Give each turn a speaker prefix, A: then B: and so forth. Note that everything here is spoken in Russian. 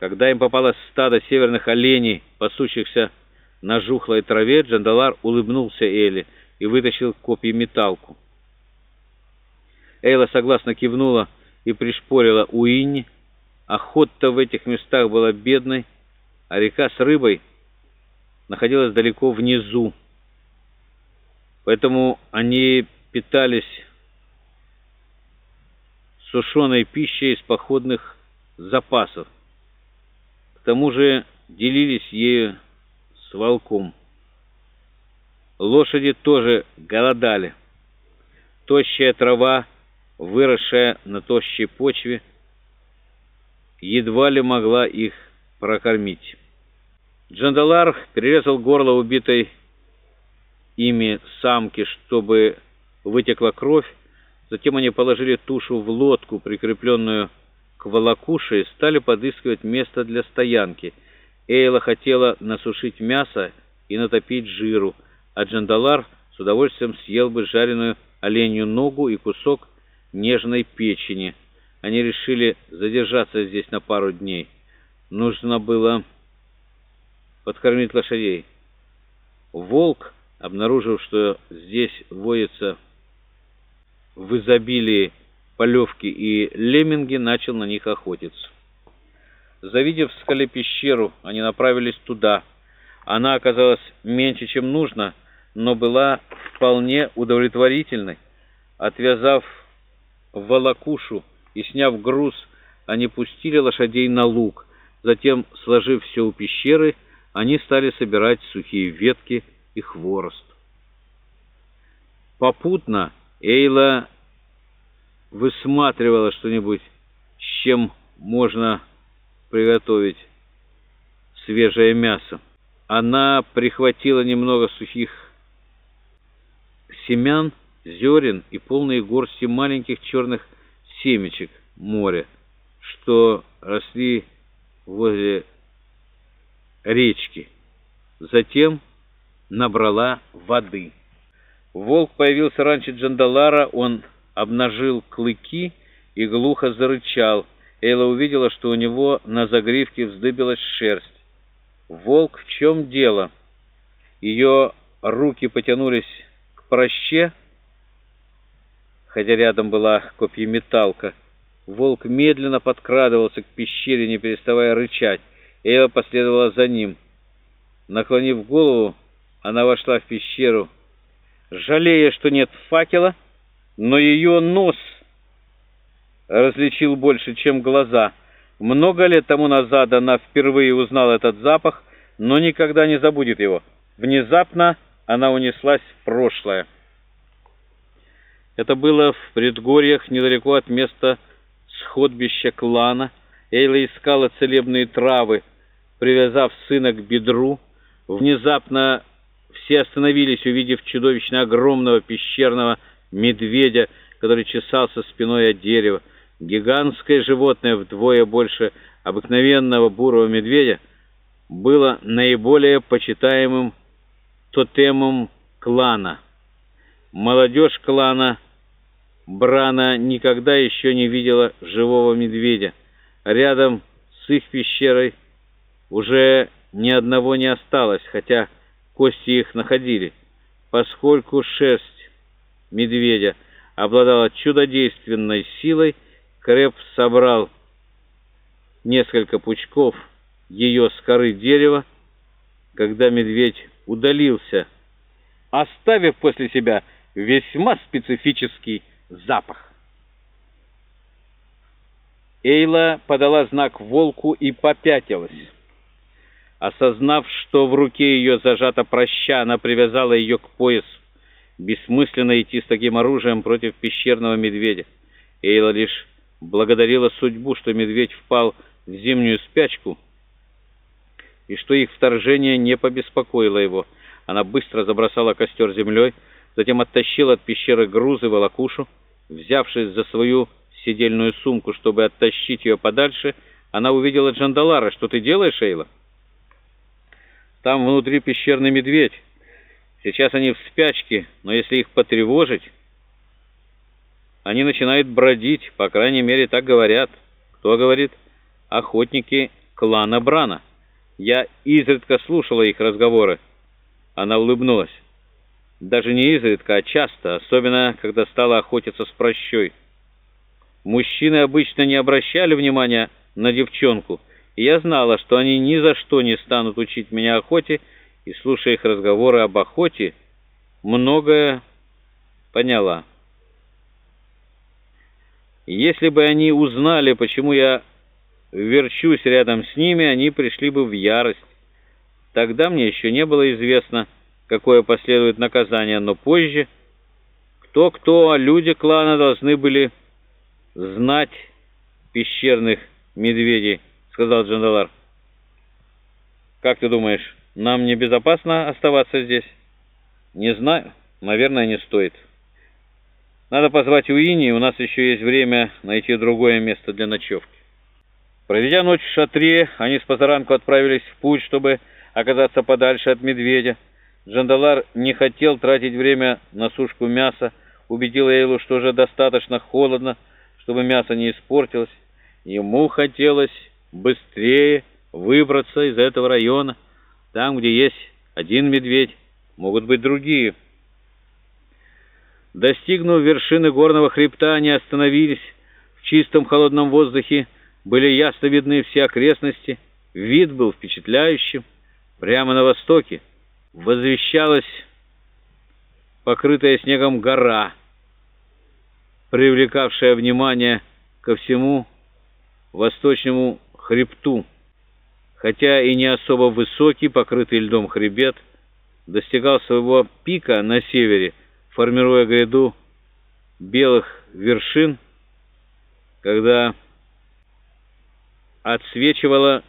A: Когда им попалось стадо северных оленей, пасущихся на жухлой траве, Джандалар улыбнулся Эйле и вытащил копьеметалку. Эйла согласно кивнула и пришпорила Уинни. Охота в этих местах была бедной, а река с рыбой находилась далеко внизу. Поэтому они питались сушеной пищей из походных запасов. К тому же делились ею с волком. Лошади тоже голодали. Тощая трава выросшая на тощей почве, едва ли могла их прокормить. Джандалар перерезал горло убитой ими самки, чтобы вытекла кровь, затем они положили тушу в лодку, прикрепленную к волокуше, и стали подыскивать место для стоянки. Эйла хотела насушить мясо и натопить жиру, а Джандалар с удовольствием съел бы жареную оленью ногу и кусок нежной печени. Они решили задержаться здесь на пару дней. Нужно было подкормить лошадей. Волк, обнаружив, что здесь водятся в изобилии полевки и лемминги, начал на них охотиться. Завидев в скале пещеру, они направились туда. Она оказалась меньше, чем нужно, но была вполне удовлетворительной. Отвязав волокушу и, сняв груз, они пустили лошадей на луг. Затем, сложив все у пещеры, они стали собирать сухие ветки и хворост. Попутно Эйла высматривала что-нибудь, с чем можно приготовить свежее мясо. Она прихватила немного сухих семян, зерен и полные горсти маленьких черных семечек моря, что росли возле речки. Затем набрала воды. Волк появился раньше Джандалара, он обнажил клыки и глухо зарычал. Эйла увидела, что у него на загривке вздыбилась шерсть. «Волк, в чем дело?» Ее руки потянулись к проще, хотя рядом была копьеметалка. Волк медленно подкрадывался к пещере, не переставая рычать. Эва последовала за ним. Наклонив голову, она вошла в пещеру, жалея, что нет факела, но ее нос различил больше, чем глаза. Много лет тому назад она впервые узнала этот запах, но никогда не забудет его. Внезапно она унеслась в прошлое. Это было в предгорьях, недалеко от места сходбища клана. Эйла искала целебные травы, привязав сына к бедру. Внезапно все остановились, увидев чудовищно огромного пещерного медведя, который чесался спиной от дерева. Гигантское животное, вдвое больше обыкновенного бурого медведя, было наиболее почитаемым тотемом клана. Молодежь клана Брана никогда еще не видела живого медведя. Рядом с их пещерой уже ни одного не осталось, хотя кости их находили. Поскольку шерсть медведя обладала чудодейственной силой, Крэп собрал несколько пучков ее с коры дерева, когда медведь удалился, оставив после себя весьма специфический запах. Эйла подала знак волку и попятилась. Осознав, что в руке ее зажата проща, она привязала ее к поясу. Бессмысленно идти с таким оружием против пещерного медведя. Эйла лишь благодарила судьбу, что медведь впал в зимнюю спячку, и что их вторжение не побеспокоило его. Она быстро забросала костер землей, затем оттащил от пещеры грузы волокушу. Взявшись за свою сидельную сумку, чтобы оттащить ее подальше, она увидела Джандалара. «Что ты делаешь, Эйла?» «Там внутри пещерный медведь. Сейчас они в спячке, но если их потревожить, они начинают бродить, по крайней мере, так говорят». «Кто говорит?» «Охотники клана Брана. Я изредка слушала их разговоры. Она улыбнулась. Даже не изредка, а часто, особенно, когда стала охотиться с прощой. Мужчины обычно не обращали внимания на девчонку, и я знала, что они ни за что не станут учить меня охоте, и, слушая их разговоры об охоте, многое поняла. Если бы они узнали, почему я верчусь рядом с ними, они пришли бы в ярость. Тогда мне еще не было известно, какое последует наказание, но позже кто-кто, а люди клана должны были знать пещерных медведей, сказал Джандалар. Как ты думаешь, нам небезопасно оставаться здесь? Не знаю, наверное, не стоит. Надо позвать Уини, у нас еще есть время найти другое место для ночевки. Проведя ночь в шатре, они с позаранку отправились в путь, чтобы оказаться подальше от медведя. Джандалар не хотел тратить время на сушку мяса, убедил Эйлу, что уже достаточно холодно, чтобы мясо не испортилось. Ему хотелось быстрее выбраться из этого района. Там, где есть один медведь, могут быть другие. Достигнув вершины горного хребта, они остановились. В чистом холодном воздухе были ясно видны все окрестности. Вид был впечатляющим. Прямо на востоке возвещалась покрытая снегом гора, привлекавшая внимание ко всему восточному хребту, хотя и не особо высокий, покрытый льдом хребет, достигал своего пика на севере, формируя гряду белых вершин, когда отсвечивала